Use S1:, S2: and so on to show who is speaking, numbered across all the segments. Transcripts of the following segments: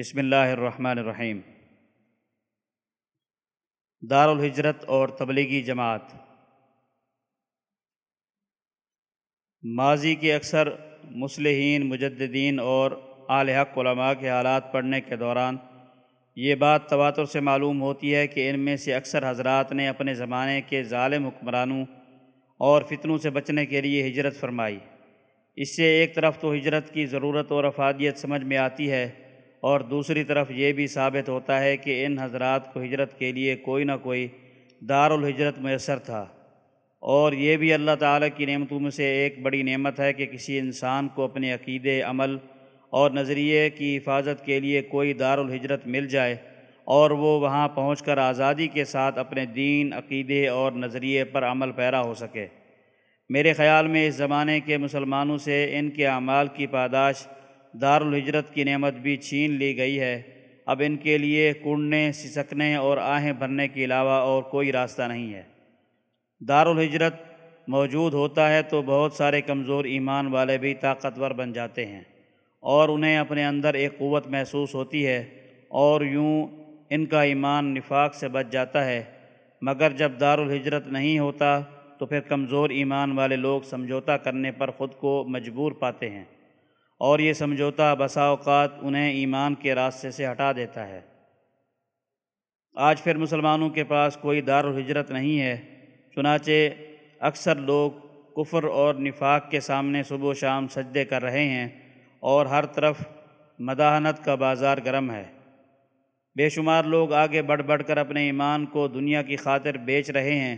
S1: بسم اللہ الرحمن الرحیم۔ دارالحجرت اور تبلیغی جماعت۔ ماضی کے اکثر مسلحین مجددین اور اعلی حق علماء کے حالات پڑھنے کے دوران یہ بات تواتر سے معلوم ہوتی ہے کہ ان میں سے اکثر حضرات نے اپنے زمانے کے ظالم حکمرانوں اور فتنوں سے بچنے کے لیے ہجرت فرمائی۔ اس سے ایک طرف تو ہجرت کی ضرورت اور افادیت سمجھ میں آتی ہے اور دوسری طرف یہ بھی ثابت ہوتا ہے کہ ان حضرات کو ہجرت کے لیے کوئی نہ کوئی دار الحجرت میسر تھا۔ اور یہ بھی اللہ تعالیٰ کی نعمتوں میں سے ایک بڑی نعمت ہے کہ کسی انسان کو اپنے عقیدے، عمل اور نظریے کی حفاظت کے لیے کوئی دار الحجرت مل جائے اور وہ وہاں پہنچ کر آزادی کے ساتھ اپنے دین، عقیدے اور نظریے پر عمل پیرا ہو سکے۔ میرے خیال میں اس زمانے کے مسلمانوں سے ان کے اعمال کی پاداش دار الحجرت کی نعمت بھی چھین لی گئی ہے۔ اب ان کے لیے کنڈنے سسکنے اور آہیں بھرنے کے علاوہ اور کوئی راستہ نہیں ہے۔ دار الحجرت موجود ہوتا ہے تو بہت سارے کمزور ایمان والے بھی طاقتور بن جاتے ہیں اور انہیں اپنے اندر ایک قوت محسوس ہوتی ہے اور یوں ان کا ایمان نفاق سے بچ جاتا ہے۔ مگر جب دار الحجرت نہیں ہوتا تو پھر کمزور ایمان والے لوگ سمجھوتا کرنے پر خود کو مجبور پاتے ہیں۔ اور یہ سمجھوتا بسا اوقات انہیں ایمان کے راستے سے ہٹا دیتا ہے۔ آج پھر مسلمانوں کے پاس کوئی دار الحجرت نہیں ہے، چنانچہ اکثر لوگ کفر اور نفاق کے سامنے صبح و شام سجدے کر رہے ہیں اور ہر طرف مداحنت کا بازار گرم ہے۔ بے شمار لوگ آگے بڑھ بڑھ کر اپنے ایمان کو دنیا کی خاطر بیچ رہے ہیں،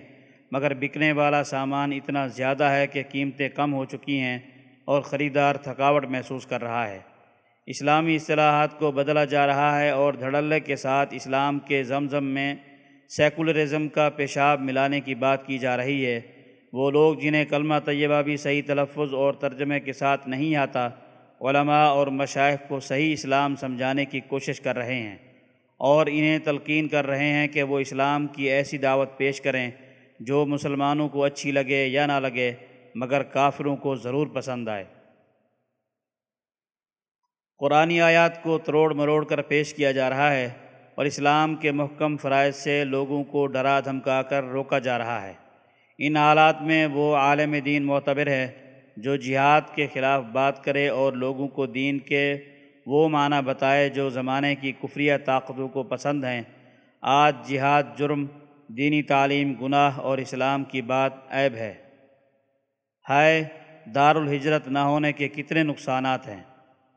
S1: مگر بکنے والا سامان اتنا زیادہ ہے کہ قیمتیں کم ہو چکی ہیں۔ اور خریدار تھکاوٹ محسوس کر رہا ہے۔ اسلامی اصطلاحات کو بدلا جا رہا ہے اور دھڑلے کے ساتھ اسلام کے زمزم میں سیکولرزم کا پیشاب ملانے کی بات کی جا رہی ہے۔ وہ لوگ جنہیں کلمہ طیبہ بھی صحیح تلفظ اور ترجمے کے ساتھ نہیں آتا، علماء اور مشائق کو صحیح اسلام سمجھانے کی کوشش کر رہے ہیں۔ اور انہیں تلقین کر رہے ہیں کہ وہ اسلام کی ایسی دعوت پیش کریں جو مسلمانوں کو اچھی لگے یا نہ لگے۔ مگر کافروں کو ضرور پسند آئے۔ قرآن آیات کو تروڑ مروڑ کر پیش کیا جا رہا ہے اور اسلام کے محکم فرائض سے لوگوں کو ڈرا دھمکا کر روکا جا رہا ہے۔ ان حالات میں وہ عالم دین معتبر ہے جو جہاد کے خلاف بات کرے اور لوگوں کو دین کے وہ معنی بتائے جو زمانے کی کفریہ طاقتوں کو پسند ہیں۔ آج جہاد، جرم، دینی تعلیم، گناہ اور اسلام کی بات عیب ہے۔ ہائے دار الحجرت نہ ہونے کے کتنے نقصانات ہیں۔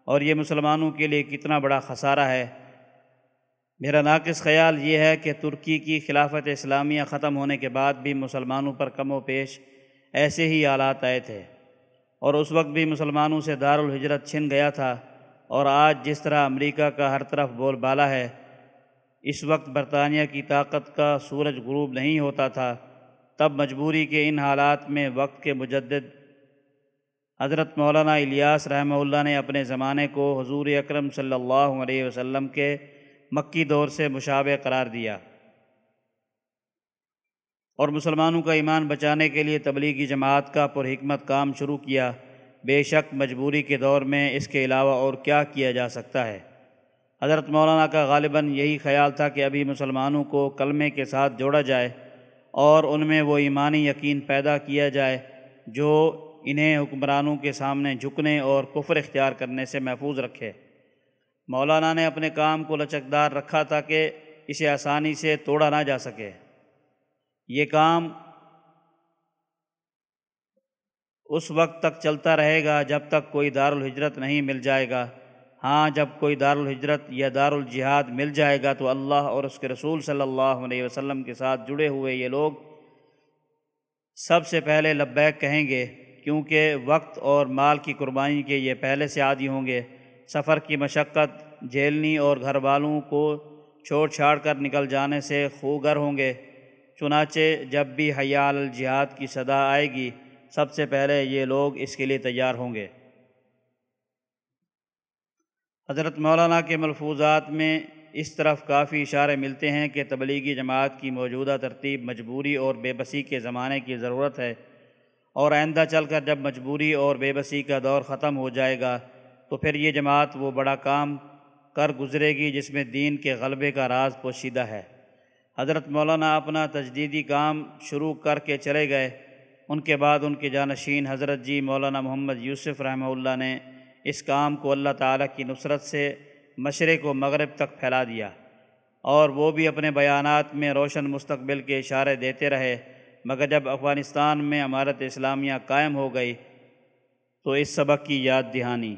S1: اور یہ مسلمانوں کے لیے کتنا بڑا خسارہ ہے۔ میرا ناقص خیال یہ ہے کہ ترکی کی خلافت اسلامیہ ختم ہونے کے بعد بھی مسلمانوں پر کم و پیش ایسے ہی حالات آئے تھے۔ اور اس وقت بھی مسلمانوں سے دار الحجرت چھن گیا تھا۔ اور آج جس طرح امریکہ کا ہر طرف بول بالا ہے، اس وقت برطانیہ کی طاقت کا سورج غروب نہیں ہوتا تھا۔ تب مجبوری کے ان حالات میں وقت کے مجدد حضرت مولانا الیاس رحمہ اللہ نے اپنے زمانے کو حضور اکرم صلی اللہ علیہ وسلم کے مکی دور سے مشابہ قرار دیا اور مسلمانوں کا ایمان بچانے کے لیے تبلیغی جماعت کا پرحکمت کام شروع کیا، بے شک مجبوری کے دور میں اس کے علاوہ اور کیا کیا جا سکتا ہے۔ حضرت مولانا کا غالباً یہی خیال تھا کہ ابھی مسلمانوں کو کلمے کے ساتھ جوڑا جائے۔ اور ان میں وہ ایمانی یقین پیدا کیا جائے جو انہیں حکمرانوں کے سامنے جھکنے اور کفر اختیار کرنے سے محفوظ رکھے۔ مولانا نے اپنے کام کو لچکدار رکھا تھا کہ اسے آسانی سے توڑا نہ جا سکے۔ یہ کام اس وقت تک چلتا رہے گا جب تک کوئی دار الحجرت نہیں مل جائے گا۔ ہاں جب کوئی دار الحجرت یا دار الجہاد مل جائے گا تو اللہ اور اس کے رسول صلی اللہ علیہ وسلم کے ساتھ جڑے ہوئے یہ لوگ سب سے پہلے لبیک کہیں گے، کیونکہ وقت اور مال کی قربانی کے یہ پہلے سے عادی ہوں گے۔ سفر کی مشقت، جھیلنی اور گھر والوں کو چھوڑ چھاڑ کر نکل جانے سے خوگر ہوں گے۔ چنانچہ جب بھی حیال الجہاد کی صدا آئے گی، سب سے پہلے یہ لوگ اس کے لیے تیار ہوں گے۔ حضرت مولانا کے ملفوظات میں اس طرف کافی اشارے ملتے ہیں کہ تبلیغی جماعت کی موجودہ ترتیب مجبوری اور بے بسی کے زمانے کی ضرورت ہے اور آئندہ چل کر جب مجبوری اور بے بسی کا دور ختم ہو جائے گا تو پھر یہ جماعت وہ بڑا کام کر گزرے گی جس میں دین کے غلبے کا راز پوشیدہ ہے۔ حضرت مولانا اپنا تجدیدی کام شروع کر کے چلے گئے۔ ان کے بعد ان کے جانشین حضرت جی مولانا محمد یوسف رحمہ اللہ نے اس کام کو اللہ تعالیٰ کی نصرت سے مشرق و مغرب تک پھیلا دیا اور وہ بھی اپنے بیانات میں روشن مستقبل کے اشارے دیتے رہے۔ مگر جب افغانستان میں امارت اسلامیہ قائم ہو گئی تو اس سبق کی یاد دہانی۔